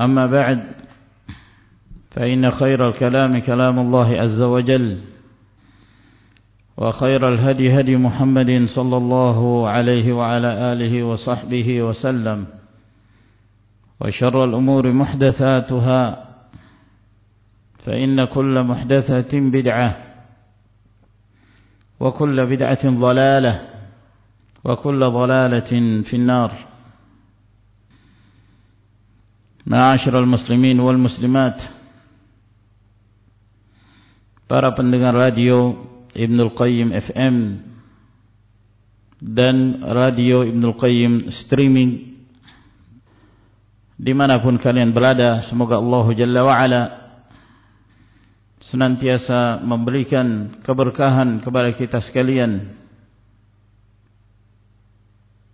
أما بعد فإن خير الكلام كلام الله عز وجل وخير الهدي هدي محمد صلى الله عليه وعلى آله وصحبه وسلم وشر الأمور محدثاتها فإن كل محدثة بدعة وكل بدعة ضلالة وكل ضلالة في النار. Ma'asyiral muslimin wal muslimat. Para pendengar radio Ibnul Qayyim FM dan radio Ibnul Qayyim streaming. Dimanapun kalian berada semoga Allah jalla wa'ala senantiasa memberikan keberkahan kepada kita sekalian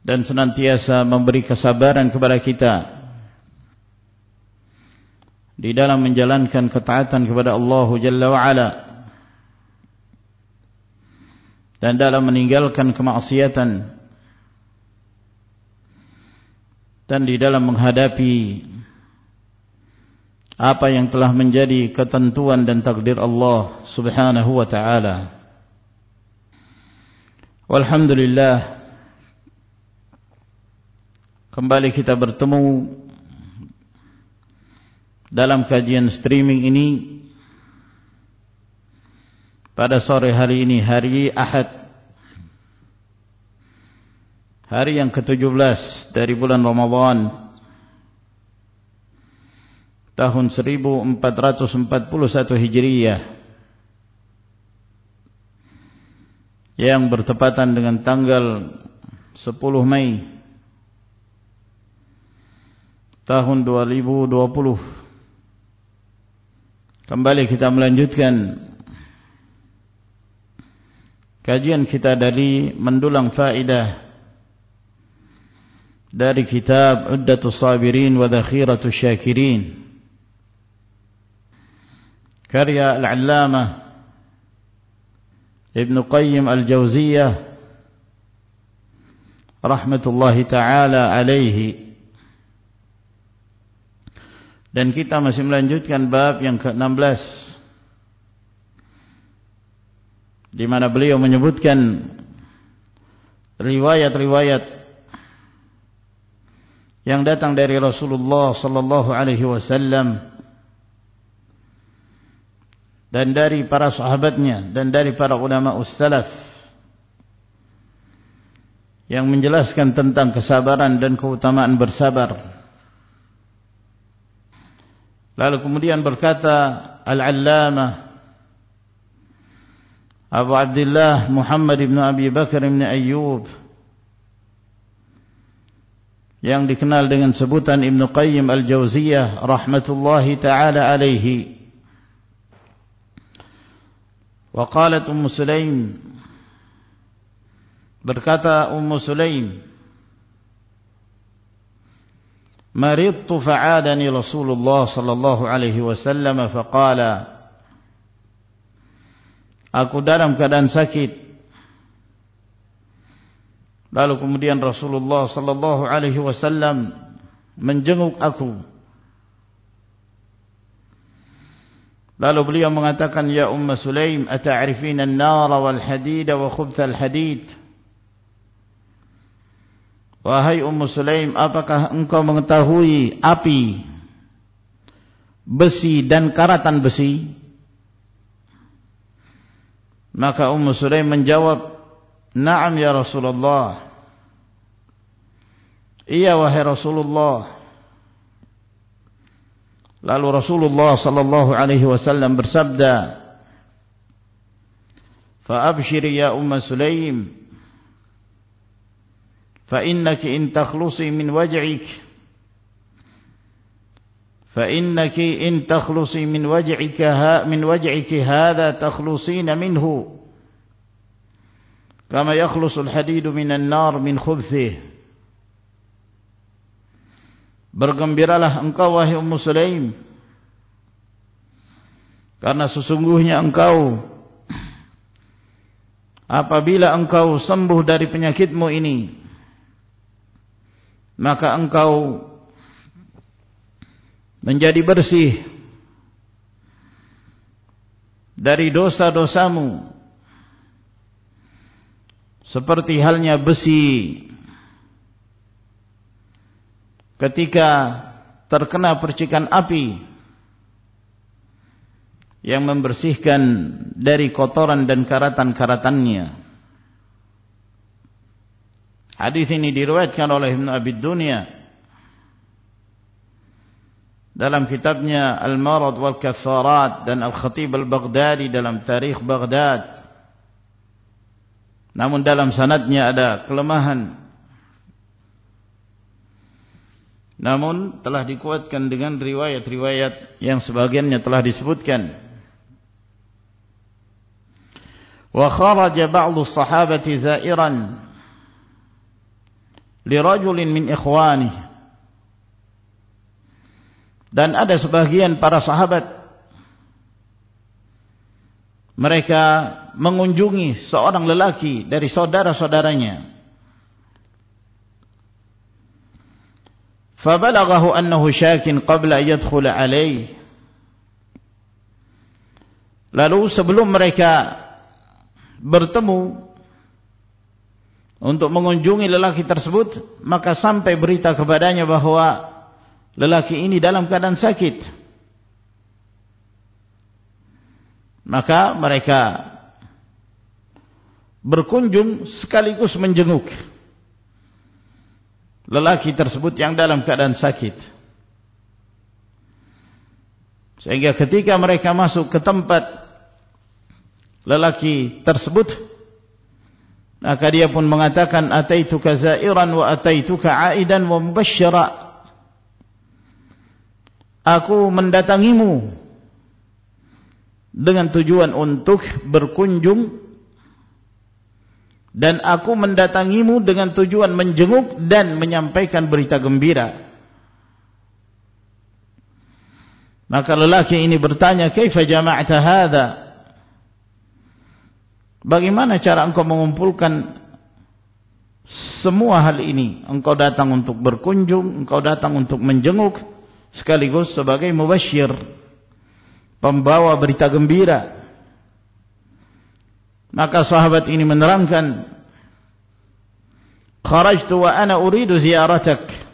dan senantiasa memberi kesabaran kepada kita di dalam menjalankan ketaatan kepada Allah Jalla wa'ala. Dan dalam meninggalkan kemaksiatan. Dan di dalam menghadapi apa yang telah menjadi ketentuan dan takdir Allah Subhanahu wa taala. Walhamdulillah. Kembali kita bertemu dalam kajian streaming ini pada sore hari ini hari Ahad hari yang ke-17 dari bulan Ramadan tahun 1441 Hijriah yang bertepatan dengan tanggal 10 Mei tahun 2020 kembali kita melanjutkan kajian kita dari mendulang faedah dari kitab Uddatus Sabirin wa Dhakhiratus Syakirin. Karya Al-Allamah Ibn Qayyim Al-Jawziyah rahmatullahi taala alaihi dan kita masih melanjutkan bab yang ke-16. Di mana beliau menyebutkan riwayat-riwayat yang datang dari Rasulullah sallallahu alaihi wasallam dan dari para sahabatnya dan dari para ulama ussalaf yang menjelaskan tentang kesabaran dan keutamaan bersabar lalu kemudian berkata al-allamah Abu Abdullah Muhammad ibn Abi Bakar ibn Ayyub yang dikenal dengan sebutan Ibn Qayyim Al-Jawziyah rahmatullahi taala alaihi wa qalat Ummu Sulaim berkata Ummu Sulaim مرضت فعادني رسول الله صلى الله عليه وسلم فقال aku dalam keadaan sakit lalu kemudian Rasulullah sallallahu alaihi wasallam menjenguk aku lalu beliau mengatakan ya umma sulaim ata'rifina an-nar wal hadid wa khubth al-hadid Wahai Ummu Sulaim, apakah engkau mengetahui api, besi dan karatan besi? Maka Ummu Sulaim menjawab, Naam ya Rasulullah. Iya wahai Rasulullah. Lalu Rasulullah sallallahu alaihi wasallam bersabda, Fa abshiri ya Ummu Sulaim, فإنك إن تخلصي من وجعك فإنك إن تخلصي من وجعك من وجعك هذا تخلصين منه كما يخلص الحديد من النار من خبثه Bergembiralah engkau wahai Ummu Sulaim Karena sesungguhnya engkau Apabila engkau sembuh dari penyakitmu ini maka engkau menjadi bersih dari dosa-dosamu. Seperti halnya besi ketika terkena percikan api yang membersihkan dari kotoran dan karatan-karatannya Hadis ini diriwayatkan oleh Ibn Abi Dunya dalam kitabnya Al-Marad wal Katharat dan Al-Khatib Al-Baghdadi dalam Tarikh Baghdad. Namun dalam sanadnya ada kelemahan. Namun telah dikuatkan dengan riwayat-riwayat yang sebagiannya telah disebutkan. Wa kharaja ba'du sahabati za'iran lirajulin min ikhwani. Dan ada sebagian para sahabat mereka mengunjungi seorang lelaki dari saudara-saudaranya. Fabalaghahu annahu syakin qabla yadkhula alayh lalu sebelum mereka bertemu untuk mengunjungi lelaki tersebut maka sampai berita kepadanya bahawa lelaki ini dalam keadaan sakit. Maka mereka berkunjung sekaligus menjenguk lelaki tersebut yang dalam keadaan sakit. Sehingga ketika mereka masuk ke tempat lelaki tersebut Maka dia pun mengatakan ataituka zairan wa ataituka aidan wa mubashshira. Aku mendatangimu dengan tujuan untuk berkunjung dan aku mendatangimu dengan tujuan menjenguk dan menyampaikan berita gembira. Maka lelaki ini bertanya, "Kaifa jama'ta hadha?" Bagaimana cara engkau mengumpulkan semua hal ini? Engkau datang untuk berkunjung, engkau datang untuk menjenguk, sekaligus sebagai mubashir, pembawa berita gembira. Maka sahabat ini menerangkan, Kharajtu wa ana uridu ziyaratak.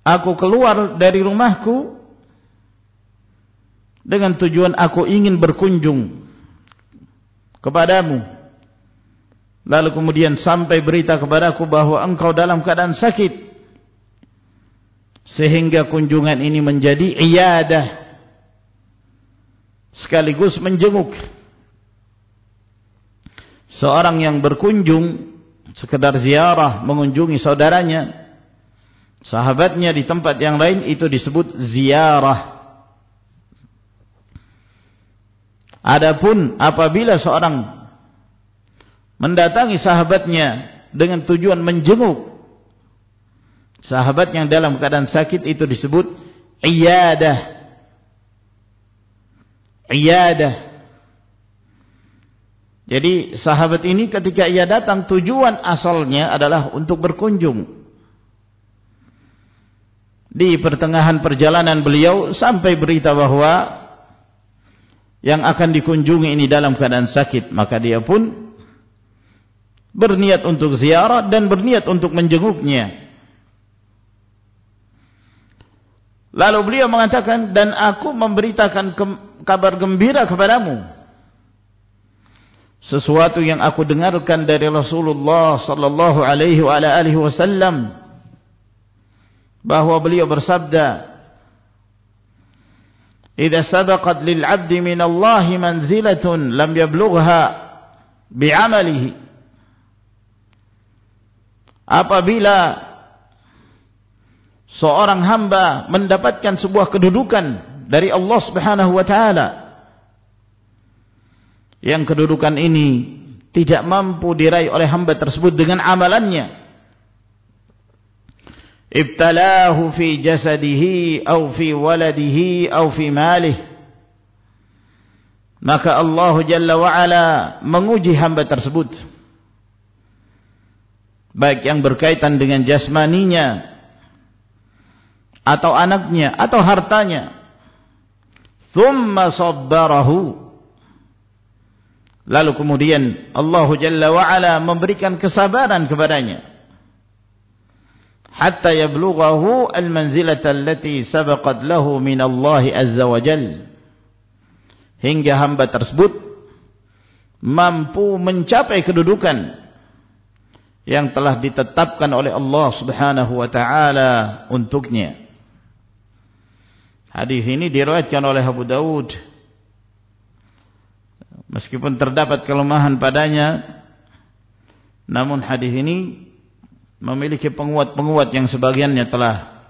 Aku keluar dari rumahku dengan tujuan aku ingin berkunjung kepadamu. Lalu kemudian sampai berita kepadaku bahwa engkau dalam keadaan sakit. Sehingga kunjungan ini menjadi iyadah sekaligus menjenguk. Seorang yang berkunjung sekedar ziarah mengunjungi saudaranya sahabatnya di tempat yang lain itu disebut ziarah Adapun apabila seorang mendatangi sahabatnya dengan tujuan menjenguk sahabat yang dalam keadaan sakit itu disebut iyadah. Iyadah. Jadi sahabat ini ketika ia datang tujuan asalnya adalah untuk berkunjung. Di pertengahan perjalanan beliau sampai berita bahawa yang akan dikunjungi ini dalam keadaan sakit maka dia pun berniat untuk ziarah dan berniat untuk menjenguknya. Lalu beliau mengatakan dan aku memberitakan kabar gembira kepadamu. Sesuatu yang aku dengarkan dari Rasulullah sallallahu alaihi wasallam bahawa beliau bersabda "Idza sabaqat lil 'abdi min Allah manzilatun lam yablugha bi'amalihi" Apabila seorang hamba mendapatkan sebuah kedudukan dari Allah Subhanahu wa taala yang kedudukan ini tidak mampu diraih oleh hamba tersebut dengan amalannya ibtalahu fi jasadihi atau fi waladihi atau fi malih maka Allah Jalla wa'ala menguji hamba tersebut. Baik yang berkaitan dengan jasmaninya atau anaknya atau hartanya. Thumma sabbarahu. Lalu kemudian Allah Jalla wa'ala memberikan kesabaran kepadanya hatta yablughahu al-manzilata allati sabaqat lahu min Allah azza wa jal. Hingga hamba tersebut mampu mencapai kedudukan yang telah ditetapkan oleh Allah Subhanahu wa taala untuknya. Hadis ini diriwayatkan oleh Abu Dawud. Meskipun terdapat kelemahan padanya namun hadis ini memiliki penguat-penguat yang sebagiannya telah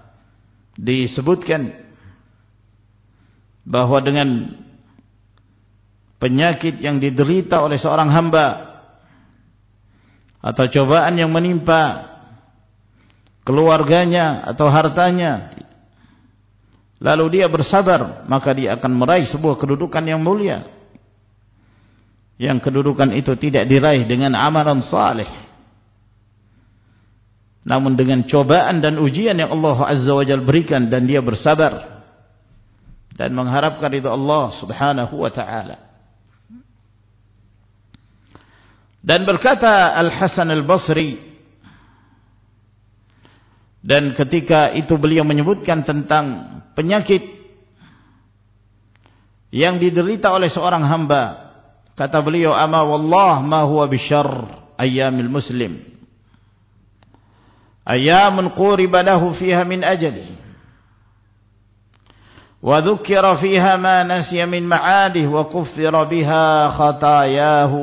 disebutkan bahawa dengan penyakit yang diderita oleh seorang hamba atau cobaan yang menimpa keluarganya atau hartanya lalu dia bersabar maka dia akan meraih sebuah kedudukan yang mulia. Yang kedudukan itu tidak diraih dengan amalan saleh namun dengan cobaan dan ujian yang Allah Azza wa Jal berikan dan dia bersabar dan mengharapkan itu Allah Subhanahu wa taala. Dan berkata Al-Hasan Al-Basri dan ketika itu beliau menyebutkan tentang penyakit yang diderita oleh seorang hamba kata beliau ama wallah ma huwa bisyarr ayyamil muslim أيام قورب له فيها من أجله وذكر فيها ما نسي من معاده وكفر بها خطاياه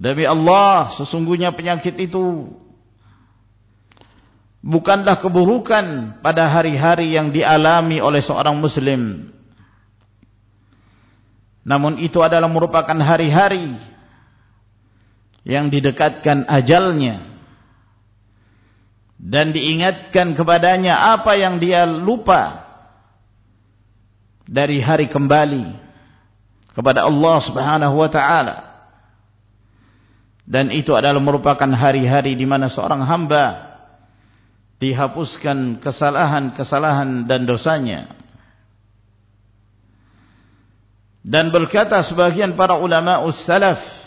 Demi Allah sesungguhnya penyakit itu bukanlah keburukan pada hari-hari yang dialami oleh seorang muslim namun itu adalah merupakan hari-hari yang didekatkan ajalnya dan diingatkan kepadanya apa yang dia lupa dari hari kembali kepada Allah Subhanahu wa taala. Dan itu adalah merupakan hari-hari di mana seorang hamba dihapuskan kesalahan-kesalahan dan dosanya. Dan berkata sebagian para ulama us-salaf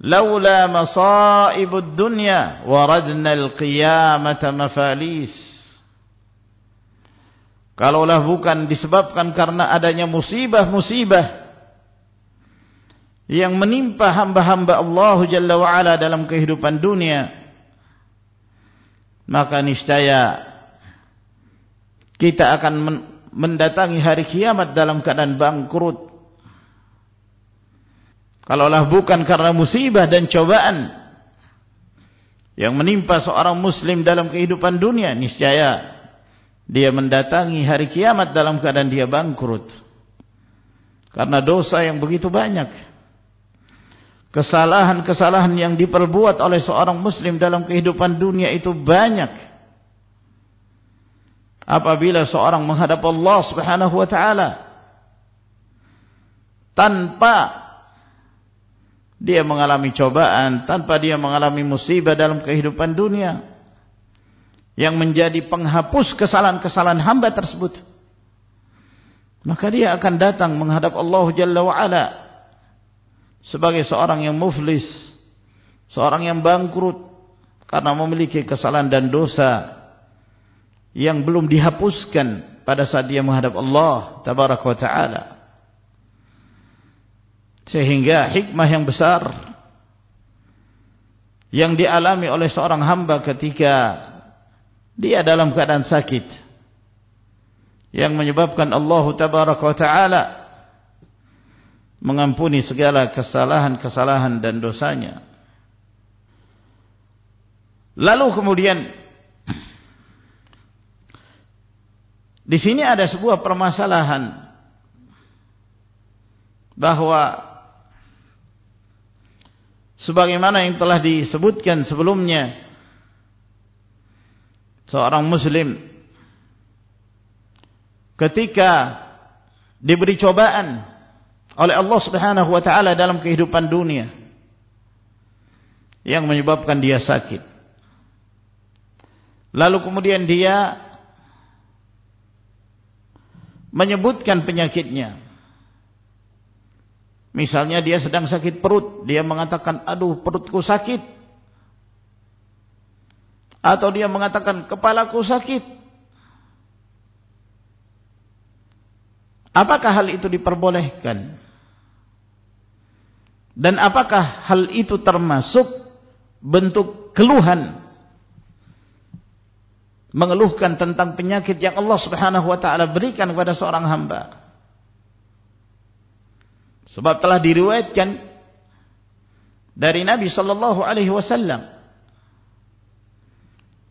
laula masaibud dunya waradna alqiyamata mafalis. Kalaulah bukan disebabkan karena adanya musibah-musibah yang menimpa hamba-hamba Allah Jalla wa'ala dalam kehidupan dunia maka niscaya kita akan mendatangi hari kiamat dalam keadaan bangkrut Kalaulah bukan karena musibah dan cobaan yang menimpa seorang muslim dalam kehidupan dunia, niscaya dia mendatangi hari kiamat dalam keadaan dia bangkrut. Karena dosa yang begitu banyak. kesalahan-kesalahan yang diperbuat oleh seorang muslim dalam kehidupan dunia itu banyak apabila seorang menghadap Allah subhanahu wa ta'ala tanpa dia mengalami cobaan tanpa dia mengalami musibah dalam kehidupan dunia. Yang menjadi penghapus kesalahan-kesalahan hamba tersebut. Maka dia akan datang menghadap Allah Jalla wa'ala sebagai seorang yang muflis seorang yang bangkrut karena memiliki kesalahan dan dosa yang belum dihapuskan pada saat dia menghadap Allah Tabaraka wa Ta'ala sehingga hikmah yang besar yang dialami oleh seorang hamba ketika dia dalam keadaan sakit yang menyebabkan Allah tabaraka taala mengampuni segala kesalahan-kesalahan dan dosanya. Lalu kemudian di sini ada sebuah permasalahan bahwa sebagaimana yang telah disebutkan sebelumnya seorang muslim ketika diberi cobaan oleh Allah Subhanahu wa taala dalam kehidupan dunia yang menyebabkan dia sakit. Lalu kemudian dia menyebutkan penyakitnya Misalnya dia sedang sakit perut, dia mengatakan, aduh perutku sakit. Atau dia mengatakan, kepalaku sakit. Apakah hal itu diperbolehkan? Dan apakah hal itu termasuk bentuk keluhan? Mengeluhkan tentang penyakit yang Allah subhanahu wa ta'ala berikan kepada seorang hamba. Sebab telah diriwayatkan dari Nabi sallallahu alaihi wasallam.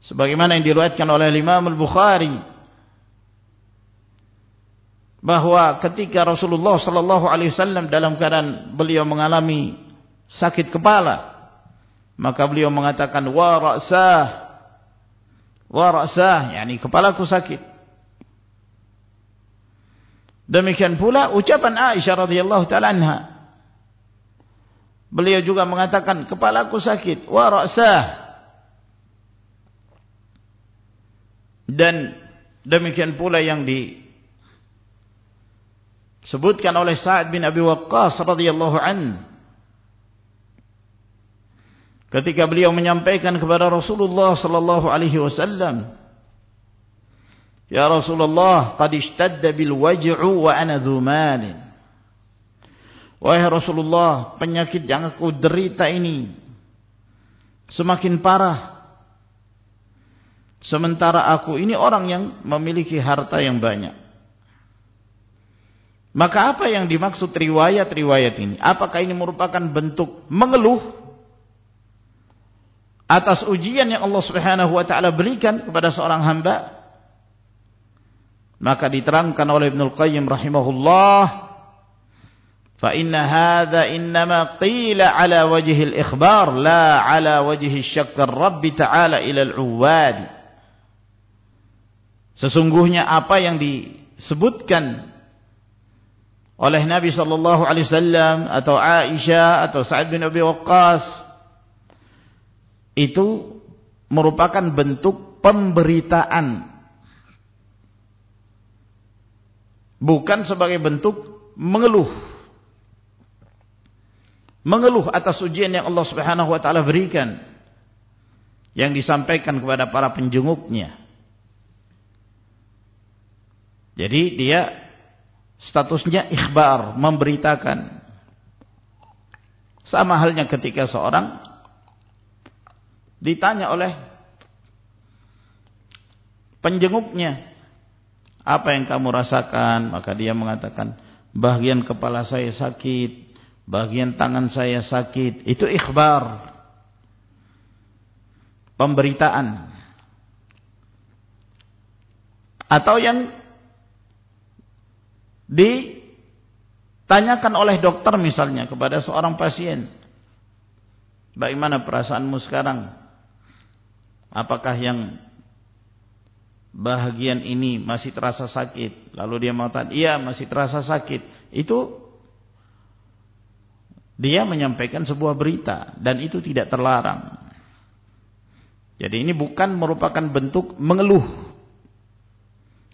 Sebagaimana yang diriwayatkan oleh Imam Al-Bukhari bahwa ketika Rasulullah sallallahu alaihi wasallam dalam keadaan beliau mengalami sakit kepala maka beliau mengatakan wa ra'sah. Wa ra'sah yakni kepalaku sakit Demikian pula ucapan Aisyah radhiyallahu taala anha. Beliau juga mengatakan kepalaku sakit wa ra'sah. Dan demikian pula yang disebutkan oleh Sa'ad bin Abi Waqqas radhiyallahu an. Ketika beliau menyampaikan kepada Rasulullah sallallahu alaihi wasallam Ya Rasulullah, qad ishtadda bil waj'u wa ana dhu malin. Wahai Rasulullah, penyakit yang aku derita ini semakin parah. Sementara aku ini orang yang memiliki harta yang banyak. Maka apa yang dimaksud riwayat-riwayat ini? Apakah ini merupakan bentuk mengeluh atas ujian yang Allah Subhanahu wa taala berikan kepada seorang hamba? Maka diterangkan oleh Ibnu Qayyim rahimahullah fa inna hadza inma qila ala wajhi al-ikhbar la ala wajhi asy-syakk ar-rabb ta'ala ila al-uwad. Sesungguhnya apa yang disebutkan oleh Nabi sallallahu alaihi wasallam atau Aisyah atau Sa'ad bin Abi Waqqas itu merupakan bentuk pemberitaan bukan sebagai bentuk mengeluh. Mengeluh atas ujian yang Allah Subhanahu wa taala berikan yang disampaikan kepada para penjenguknya. Jadi dia statusnya ikhbar memberitakan. Sama halnya ketika seorang ditanya oleh penjenguknya apa yang kamu rasakan? Maka dia mengatakan bagian kepala saya sakit bagian tangan saya sakit. Itu ikhbar. Pemberitaan. Atau yang ditanyakan oleh dokter misalnya kepada seorang pasien Bagaimana perasaanmu sekarang? Apakah yang bahagian ini masih terasa sakit? Lalu dia mengatakan, iya masih terasa sakit. Itu dia menyampaikan sebuah berita dan itu tidak terlarang. Jadi ini bukan merupakan bentuk mengeluh.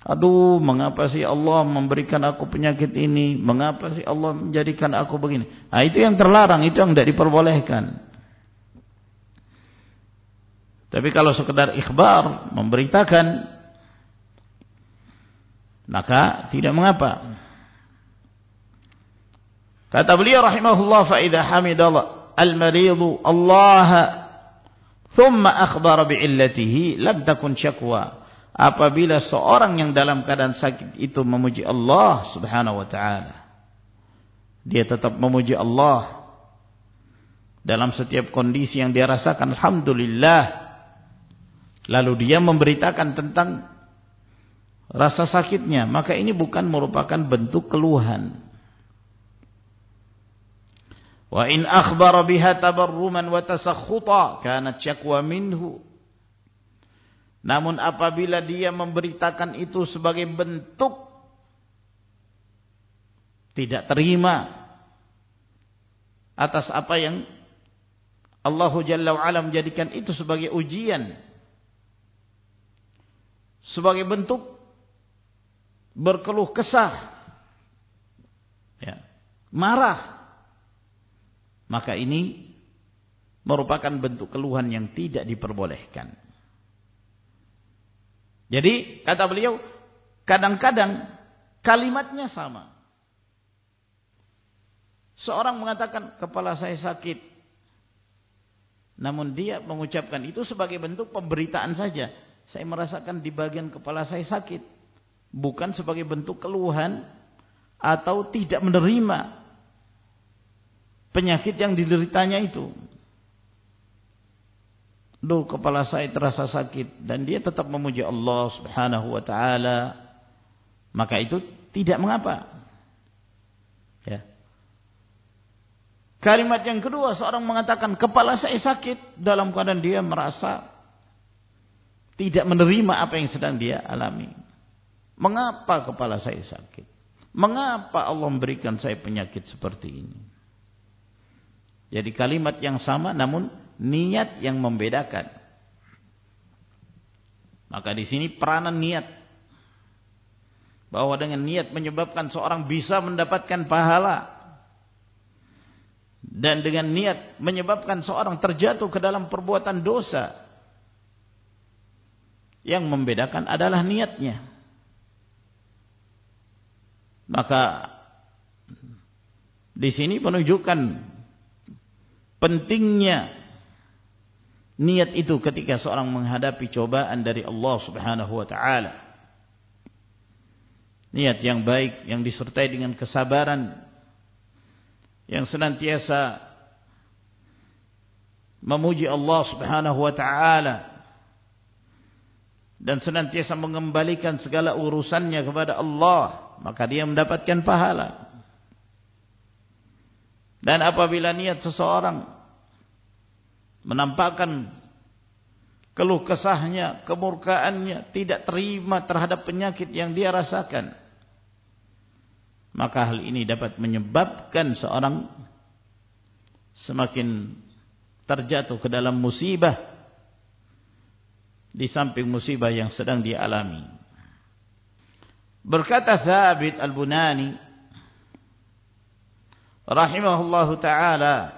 Aduh, mengapa sih Allah memberikan aku penyakit ini? Mengapa sih Allah menjadikan aku begini? Nah, itu yang terlarang, itu yang tidak diperbolehkan. Tapi kalau sekedar ikhbar, memberitakan, maka tidak mengapa. Kata beliau rahimahullah fa idza hamidallah al-maridu Allah thumma akhbara bi illatihi lam takun syakwa. Apabila seorang yang dalam keadaan sakit itu memuji Allah Subhanahu wa taala. Dia tetap memuji Allah dalam setiap kondisi yang dia rasakan alhamdulillah. Lalu dia memberitakan tentang rasa sakitnya, maka ini bukan merupakan bentuk keluhan. Wa in akhbara biha tabarruman wa tasakhuta kanat syakwa minhu. Namun apabila dia memberitakan itu sebagai bentuk tidak terima atas apa yang Allah Jalla wa'ala menjadikan itu sebagai ujian. Sebagai bentuk berkeluh kesah. Ya. Marah maka ini merupakan bentuk keluhan yang tidak diperbolehkan. Jadi kata beliau, kadang-kadang kalimatnya sama. Seorang mengatakan kepala saya sakit. Namun dia mengucapkan itu sebagai bentuk pemberitaan saja. Saya merasakan di bagian kepala saya sakit. Bukan sebagai bentuk keluhan atau tidak menerima penyakit yang dideritanya itu. Duh kepala saya terasa sakit dan dia tetap memuji Allah Subhanahu wa taala. Maka itu tidak mengapa. Ya. Kalimat yang kedua seorang mengatakan kepala saya sakit dalam keadaan dia merasa tidak menerima apa yang sedang dia alami. Mengapa kepala saya sakit? Mengapa Allah memberikan saya penyakit seperti ini? Jadi kalimat yang sama namun niat yang membedakan. Maka di sini peranan niat. Bahwa dengan niat menyebabkan seorang bisa mendapatkan pahala. Dan dengan niat menyebabkan seorang terjatuh ke dalam perbuatan dosa. Yang membedakan adalah niatnya. Maka di sini menunjukkan pentingnya niat itu ketika seorang menghadapi cobaan dari Allah Subhanahu wa taala. Niat yang baik yang disertai dengan kesabaran yang senantiasa memuji Allah Subhanahu wa taala dan senantiasa mengembalikan segala urusannya kepada Allah, maka dia mendapatkan pahala. Dan apabila niat seseorang menampakkan keluh kesahnya, kemurkaannya, tidak terima terhadap penyakit yang dia rasakan, maka hal ini dapat menyebabkan seorang semakin terjatuh ke dalam musibah di samping musibah yang sedang dialami. Berkata Thabit Al-Bunani rahimahullahu taala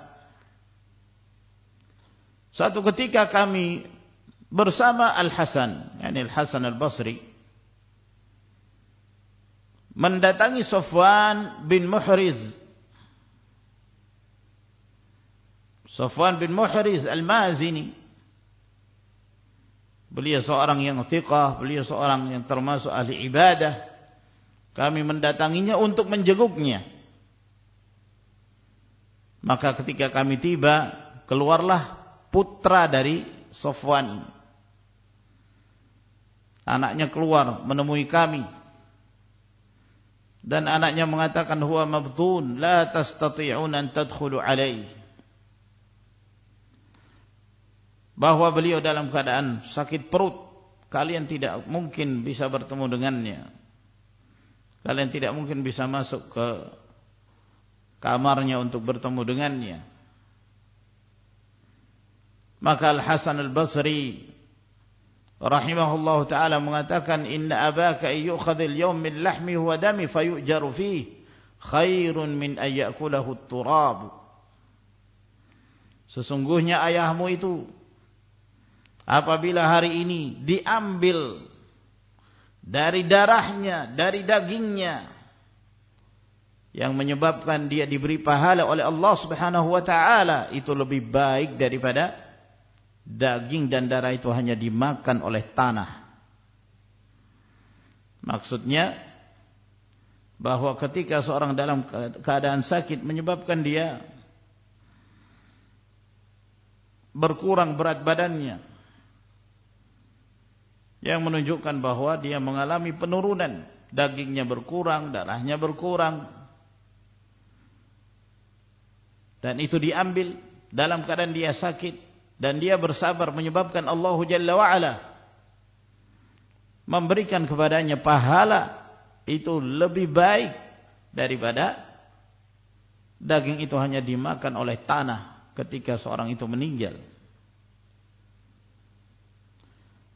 satu ketika kami bersama Al-Hasan yakni Al-Hasan Al-Basri mendatangi Safwan bin Muhriz Safwan bin Muhriz Al-Mazini beliau seorang yang thiqah beliau seorang yang termasuk ahli ibadah kami mendatanginya untuk menjenguknya Maka ketika kami tiba, keluarlah putra dari Sofwan. Anaknya keluar menemui kami. Dan anaknya mengatakan, Huwa mabdun, la tastati'un an tadkhulu alaih. Bahwa beliau dalam keadaan sakit perut kalian tidak mungkin bisa bertemu dengannya. Kalian tidak mungkin bisa masuk ke kamarnya untuk bertemu dengannya. Maka Al-Hasan Al-Basri rahimahullah taala mengatakan inna abaka yu'khadhil yawm min lahmi wa dami fayujaru fihi khairun min ayyakulahu at-turab sesungguhnya ayahmu itu apabila hari ini diambil dari darahnya, dari dagingnya yang menyebabkan dia diberi pahala oleh Allah Subhanahu wa taala itu lebih baik daripada daging dan darah itu hanya dimakan oleh tanah. Maksudnya bahwa ketika seorang dalam keadaan sakit menyebabkan dia berkurang berat badannya yang menunjukkan bahwa dia mengalami penurunan. Dagingnya berkurang, darahnya berkurang. Dan itu diambil dalam keadaan dia sakit. Dan dia bersabar menyebabkan Allah Jalla wa'ala memberikan kepadanya pahala itu lebih baik daripada daging itu hanya dimakan oleh tanah ketika seorang itu meninggal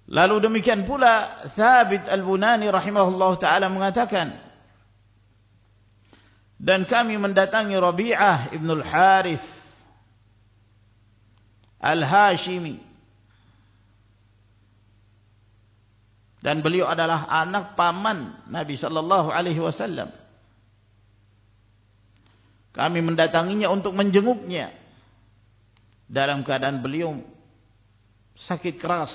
Lalu demikian pula Thabit Al-Bunani rahimahullah ta'ala mengatakan dan kami mendatangi Rabi'ah Ibn Al-Harith Al-Hashimi. Dan beliau adalah anak paman Nabi sallallahu alaihi wasallam. Kami mendatanginya untuk menjenguknya dalam keadaan beliau sakit keras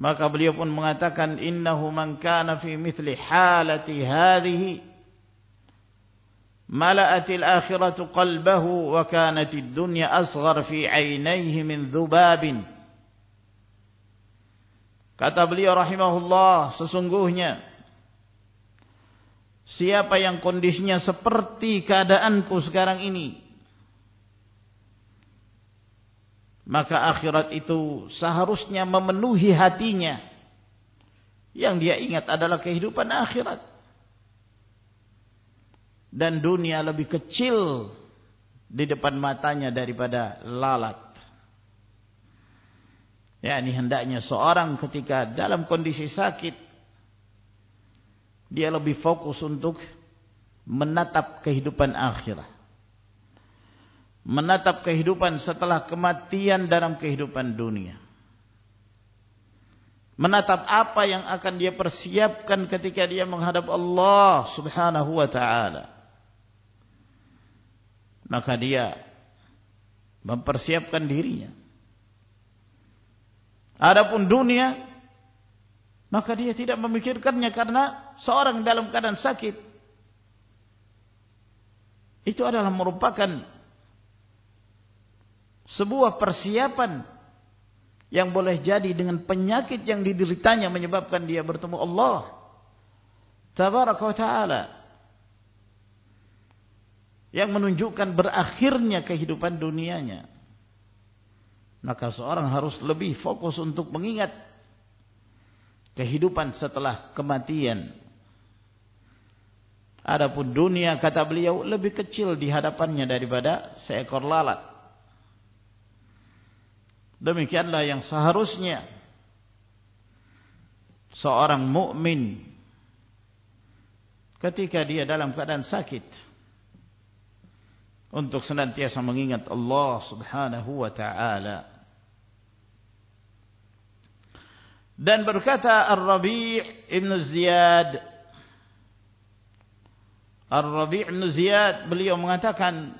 maka beliau pun mengatakan innahu man kana fi mithli halati hadhihi mala'atil akhiratu qalbahu wa kanatid dunya asghar fi 'ainayhi min kata beliau rahimahullah sesungguhnya siapa yang kondisinya seperti keadaanku sekarang ini maka akhirat itu seharusnya memenuhi hatinya. Yang dia ingat adalah kehidupan akhirat. Dan dunia lebih kecil di depan matanya daripada lalat. Ya ini hendaknya seorang ketika dalam kondisi sakit dia lebih fokus untuk menatap kehidupan akhirat menatap kehidupan setelah kematian dalam kehidupan dunia. Menatap apa yang akan dia persiapkan ketika dia menghadap Allah subhanahu wa ta'ala. Maka dia mempersiapkan dirinya. Adapun dunia, maka dia tidak memikirkannya karena seorang dalam keadaan sakit. Itu adalah merupakan sebuah persiapan yang boleh jadi dengan penyakit yang dideritanya menyebabkan dia bertemu Allah. Tabaraka taala. Yang menunjukkan berakhirnya kehidupan dunianya. Maka seorang harus lebih fokus untuk mengingat kehidupan setelah kematian. Adapun dunia kata beliau lebih kecil di hadapannya daripada seekor lalat Demikianlah yang seharusnya. Seorang mukmin ketika dia dalam keadaan sakit. Untuk senantiasa mengingat Allah Subhanahu wa taala. Dan berkata Ar-Rabi' Ibn Ziyad. Ar-Rabi' Ibn Ziyad beliau mengatakan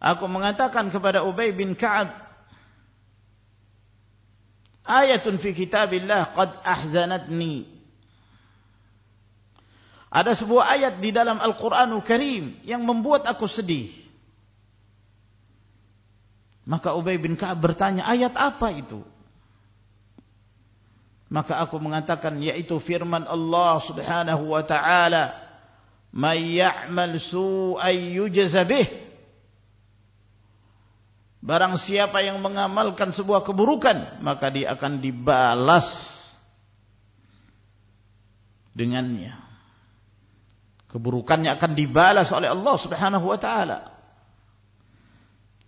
Aku mengatakan kepada Ubay bin Ka'ab Ayatun fi kitabillah qad ahzanatni. Ada sebuah ayat di dalam Al-Qur'anul Karim yang membuat aku sedih. Maka Ubay bin Ka'ab bertanya ayat apa itu? Maka aku mengatakan yaitu firman Allah Subhanahu wa taala Man ya'mal su'ay yujazabih. Barang siapa yang mengamalkan sebuah keburukan, maka dia akan dibalas dengannya. Keburukannya akan dibalas oleh Allah Subhanahu wa taala.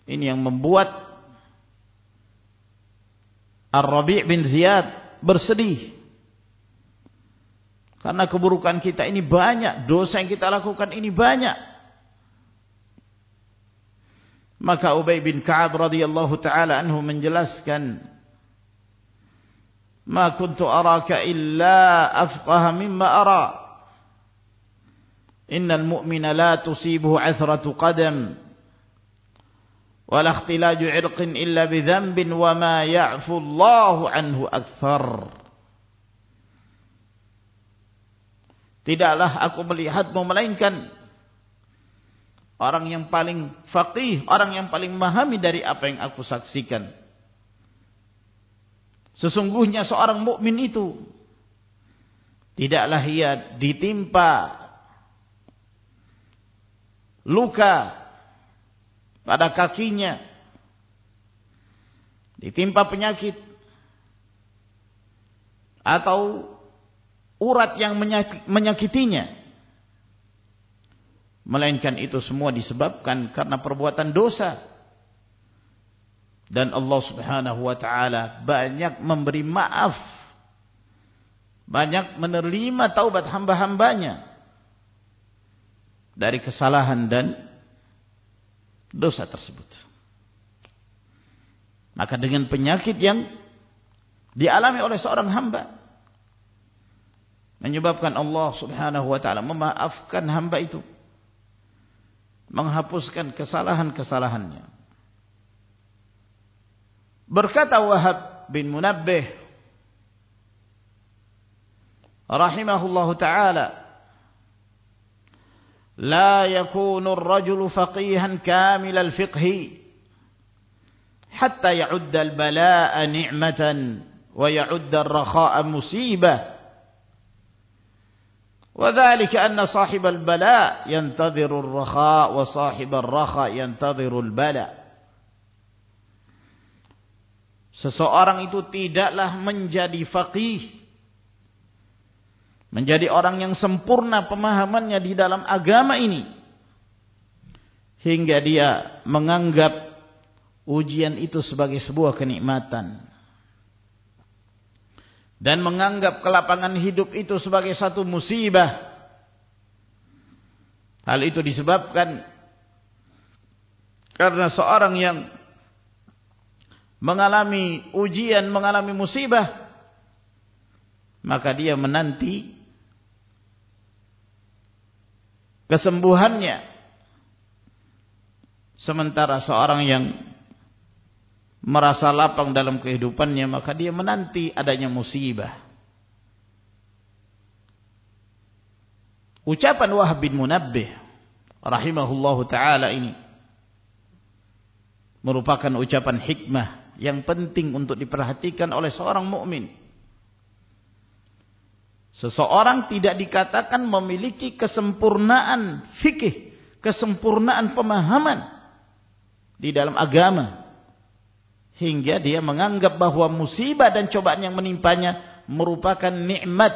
Ini yang membuat Ar-Rabi' bin Ziyad bersedih. Karena keburukan kita ini banyak, dosa yang kita lakukan ini banyak. Maka Ubay bin Ka'ab radhiyallahu taala anhu menjelaskan Ma kuntu araka illa afqaha mimma ara Innal mu'mina la tusibuhu 'athratu qadam wala 'irqin illa bi dhanbin wa ma ya'fu Allahu 'anhu akthar Tidaklah aku melihatmu melainkan orang yang paling faqih, orang yang paling memahami dari apa yang aku saksikan. Sesungguhnya seorang mukmin itu tidaklah ia ditimpa luka pada kakinya, ditimpa penyakit atau urat yang menyakitinya Melainkan itu semua disebabkan karena perbuatan dosa. Dan Allah subhanahu wa ta'ala banyak memberi maaf. Banyak menerima taubat hamba-hambanya. Dari kesalahan dan dosa tersebut. Maka dengan penyakit yang dialami oleh seorang hamba. Menyebabkan Allah subhanahu wa ta'ala memaafkan hamba itu menghapuskan kesalahan-kesalahannya. Berkata Wahab bin Munabbih rahimahullah taala لا يكون الرجل فقيها كامل الفقه حتى يعد البلاء نعمة ويعد الرخاء مصيبة وذلك أن صاحب البلاء ينتظر الرخاء وصاحب الرخاء ينتظر البلاء Seseorang itu tidaklah menjadi faqih Menjadi orang yang sempurna pemahamannya di dalam agama ini Hingga dia menganggap ujian itu sebagai sebuah kenikmatan dan menganggap kelapangan hidup itu sebagai satu musibah. Hal itu disebabkan karena seorang yang mengalami ujian, mengalami musibah, maka dia menanti kesembuhannya. Sementara seorang yang merasa lapang dalam kehidupannya maka dia menanti adanya musibah ucapan Wahab bin Munabbih rahimahullahu taala ini merupakan ucapan hikmah yang penting untuk diperhatikan oleh seorang mukmin. Seseorang tidak dikatakan memiliki kesempurnaan fikih, kesempurnaan pemahaman di dalam agama hingga dia menganggap bahwa musibah dan cobaan yang menimpanya merupakan nikmat.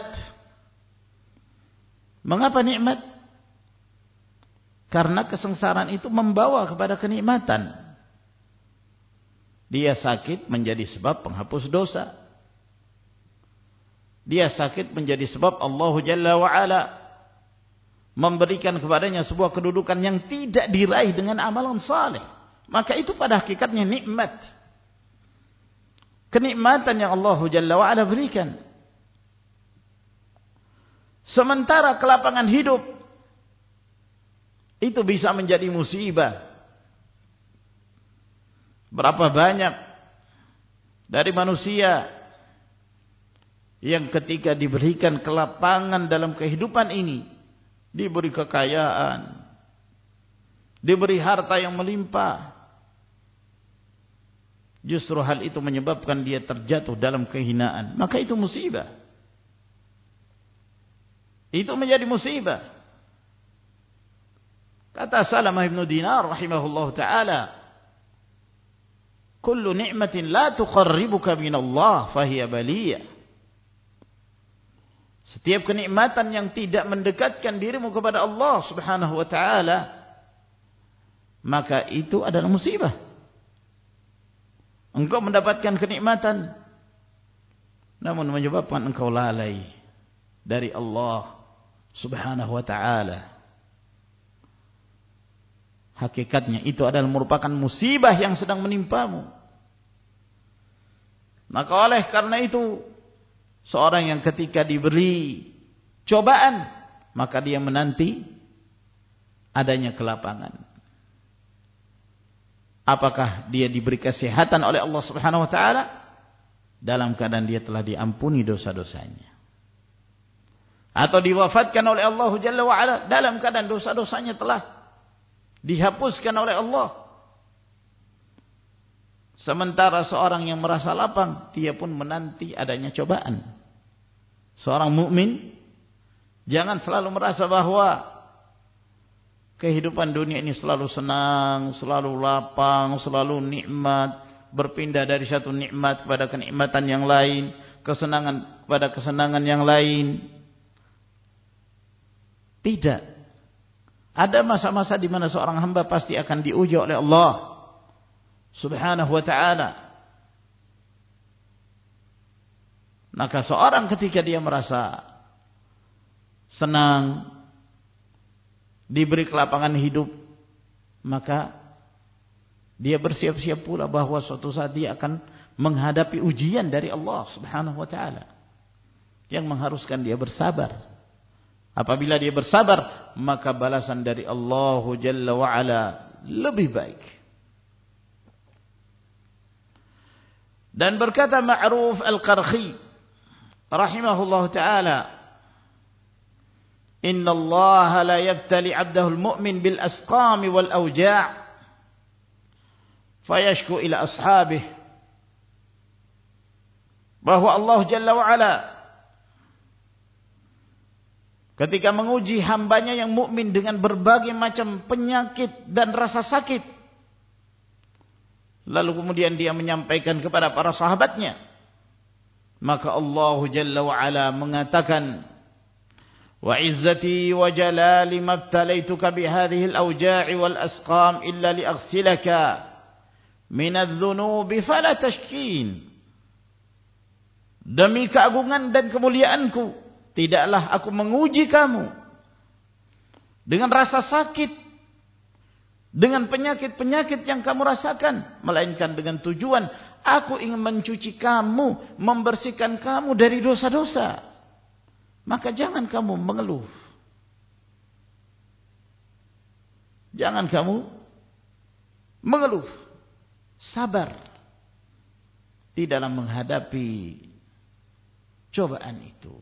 Mengapa nikmat? Karena kesengsaraan itu membawa kepada kenikmatan. Dia sakit menjadi sebab penghapus dosa. Dia sakit menjadi sebab Allah Jalla wa'ala memberikan kepadanya sebuah kedudukan yang tidak diraih dengan amalan saleh. Maka itu pada hakikatnya nikmat kenikmatan yang Allah Jalla wa'ala berikan. Sementara kelapangan hidup itu bisa menjadi musibah. Berapa banyak dari manusia yang ketika diberikan kelapangan dalam kehidupan ini diberi kekayaan, diberi harta yang melimpah, justru hal itu menyebabkan dia terjatuh dalam kehinaan. Maka itu musibah. Itu menjadi musibah. Kata Salamah ibn Dinar rahimahullah ta'ala kullu ni'matin la tuqarribuka min Allah fahiya baliyah setiap kenikmatan yang tidak mendekatkan dirimu kepada Allah Subhanahu wa taala maka itu adalah musibah engkau mendapatkan kenikmatan namun menyebabkan engkau lalai dari Allah Subhanahu wa taala hakikatnya itu adalah merupakan musibah yang sedang menimpamu. Maka oleh karena itu, seorang yang ketika diberi cobaan, maka dia menanti adanya kelapangan. Apakah dia diberi kesehatan oleh Allah Subhanahu Wa Taala dalam keadaan dia telah diampuni dosa-dosanya, atau diwafatkan oleh Allah Jalla wa Ala dalam keadaan dosa-dosanya telah dihapuskan oleh Allah. Sementara seorang yang merasa lapang, dia pun menanti adanya cobaan. Seorang mukmin jangan selalu merasa bahwa kehidupan dunia ini selalu senang, selalu lapang, selalu nikmat, berpindah dari satu nikmat kepada kenikmatan yang lain, kesenangan kepada kesenangan yang lain. Tidak. Ada masa-masa di mana seorang hamba pasti akan diuji oleh Allah Subhanahu wa ta'ala. Maka seorang ketika dia merasa senang, diberi kelapangan hidup, maka dia bersiap-siap pula bahawa suatu saat dia akan menghadapi ujian dari Allah Subhanahu wa ta'ala. Yang mengharuskan dia bersabar. Apabila dia bersabar, maka balasan dari Allah Jalla wa'ala lebih baik. Dan berkata Ma'ruf Al-Qarhi, rahimahullah ta'ala, Inna Allah la yabtali abdahu al-mu'min bil-asqami wal-awja' fayashku ila ashabih. Bahawa Allah Jalla wa'ala Ketika menguji hambanya yang mukmin dengan berbagai macam penyakit dan rasa sakit. Lalu kemudian dia menyampaikan kepada para sahabatnya. Maka Allah Jalla wa'ala mengatakan. Wa jalali mabtalaituka bihadihil awja'i wal asqam illa liaghsilaka minadh dhunubi fala tashkin. Demi keagungan dan kemuliaanku tidaklah aku menguji kamu dengan rasa sakit dengan penyakit-penyakit yang kamu rasakan melainkan dengan tujuan aku ingin mencuci kamu membersihkan kamu dari dosa-dosa maka jangan kamu mengeluh. Jangan kamu mengeluh. Sabar di dalam menghadapi cobaan itu.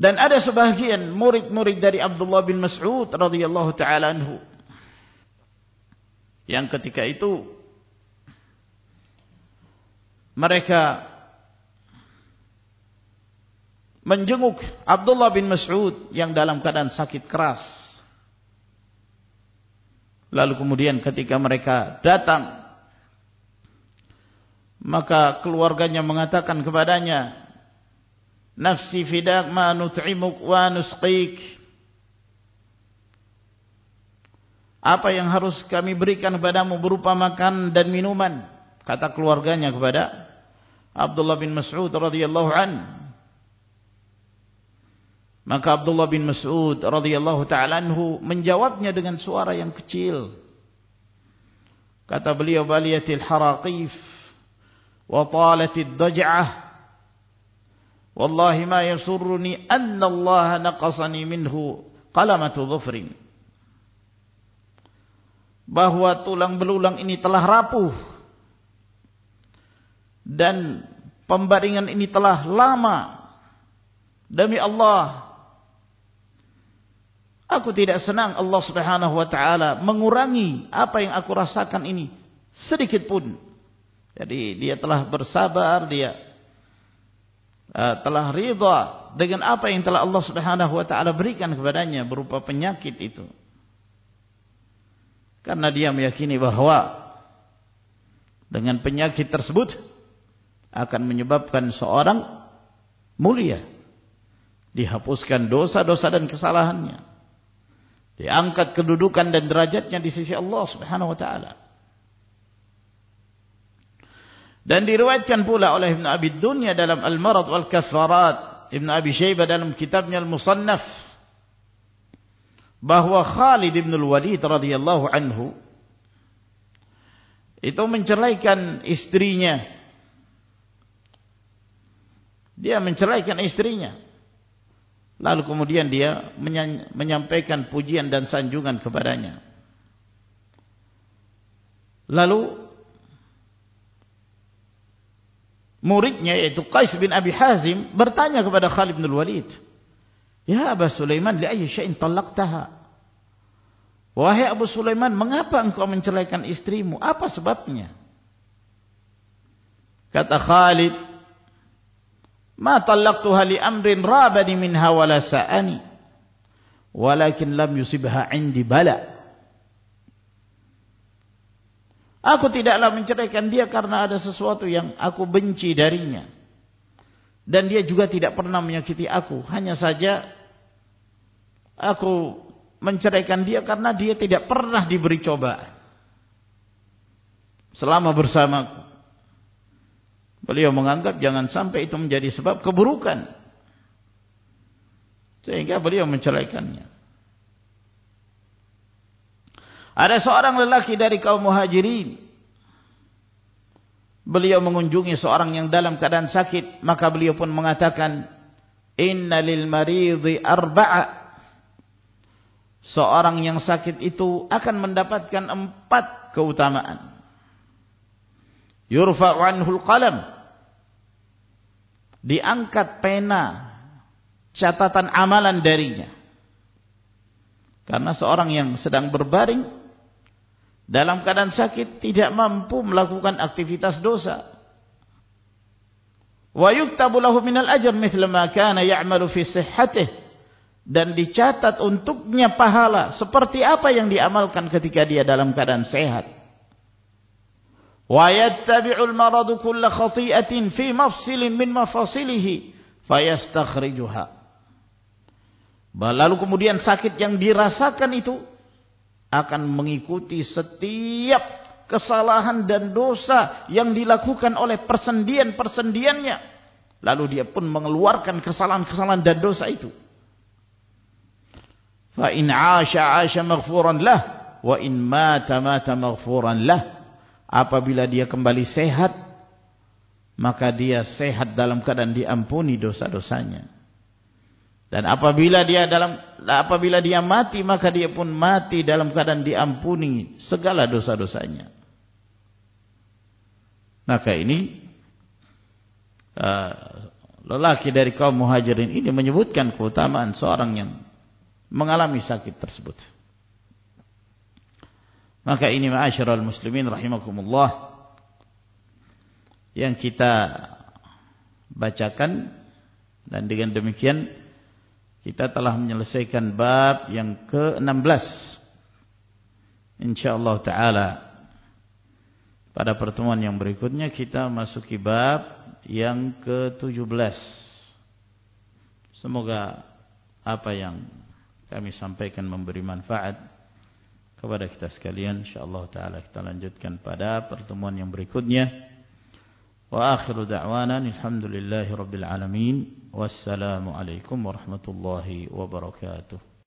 Dan ada sebahagian murid-murid dari Abdullah bin Mas'ud radhiyallahu taala anhu. Yang ketika itu mereka menjenguk Abdullah bin Mas'ud yang dalam keadaan sakit keras. Lalu kemudian ketika mereka datang maka keluarganya mengatakan kepadanya nafsi fidak ma nut'imuk wa nusqik. Apa yang harus kami berikan kepadamu berupa makan dan minuman? kata keluarganya kepada Abdullah bin Mas'ud radhiyallahu an maka Abdullah bin Mas'ud radhiyallahu taala anhu menjawabnya dengan suara yang kecil kata beliau baliyatil haraqif wa talatid daj'ah Wallahi ma yasurruni anna Allah naqasani minhu qalamatu dhufrin. Bahwa tulang belulang ini telah rapuh. Dan pembaringan ini telah lama. Demi Allah. Aku tidak senang Allah subhanahu wa ta'ala mengurangi apa yang aku rasakan ini. Sedikit pun. Jadi dia telah bersabar, dia uh, telah ridha dengan apa yang telah Allah Subhanahu wa taala berikan kepadanya berupa penyakit itu. Karena dia meyakini bahawa dengan penyakit tersebut akan menyebabkan seorang mulia dihapuskan dosa-dosa dan kesalahannya diangkat kedudukan dan derajatnya di sisi Allah Subhanahu wa taala. Dan diriwayatkan pula oleh Ibn Abi Dunya dalam Al-Marad wal Kafarat Ibn Abi Shaybah dalam kitabnya Al-Musannaf bahawa Khalid ibn Al-Walid radhiyallahu anhu itu menceraikan istrinya. Dia menceraikan istrinya lalu kemudian dia menyampaikan pujian dan sanjungan kepadanya lalu muridnya yaitu Qais bin Abi Hazim bertanya kepada Khalid bin Walid Ya Abu Sulaiman li ayyi syai'in talaqtaha Wahai Abu Sulaiman, mengapa engkau menceraikan istrimu? Apa sebabnya? Kata Khalid, "Ma talaqtuha li amrin rabani minha wala sa'ani, walakin lam yusibha 'indi bala." Aku tidaklah menceraikan dia karena ada sesuatu yang aku benci darinya. Dan dia juga tidak pernah menyakiti aku. Hanya saja aku menceraikan dia karena dia tidak pernah diberi cobaan selama bersamaku beliau menganggap jangan sampai itu menjadi sebab keburukan. Sehingga beliau menceraikannya ada seorang lelaki dari kaum muhajirin. Beliau mengunjungi seorang yang dalam keadaan sakit. Maka beliau pun mengatakan inna lil maridhi arba'a. Seorang yang sakit itu akan mendapatkan empat keutamaan. Yurfa'u anhul qalam. Diangkat pena catatan amalan darinya. Karena seorang yang sedang berbaring dalam keadaan sakit tidak mampu melakukan aktivitas dosa. Wa yuktabu lahu minal ajr mithla ma kana ya'malu fi sihhatih dan dicatat untuknya pahala seperti apa yang diamalkan ketika dia dalam keadaan sehat. Maradu kulla khati'atin fi mafsilin min mafasilihi fayastakhrijuha. Lalu kemudian sakit yang dirasakan itu akan mengikuti setiap kesalahan dan dosa yang dilakukan oleh persendian-persendiannya. Lalu dia pun mengeluarkan kesalahan-kesalahan dan dosa itu fa in 'asha 'asha maghfuran lah wa in mata mata maghfuran lah apabila dia kembali sehat maka dia sehat dalam keadaan diampuni dosa-dosanya dan apabila dia dalam apabila dia mati maka dia pun mati dalam keadaan diampuni segala dosa-dosanya maka ini uh, lelaki dari kaum muhajirin ini menyebutkan keutamaan seorang yang mengalami sakit tersebut. Maka ini ma'asyiral muslimin rahimakumullah yang kita bacakan. Dan dengan demikian kita telah menyelesaikan bab yang ke-16 insyaallah taala pada pertemuan yang berikutnya kita masuki bab yang ke-17 semoga apa yang kami sampaikan memberi manfaat kepada kita sekalian insyaallah taala kita lanjutkan pada pertemuan yang berikutnya. Wa akhiru da'wana alhamdulillahirabbil alamin. Wassalamu alaikum warahmatullahi wabarakatuh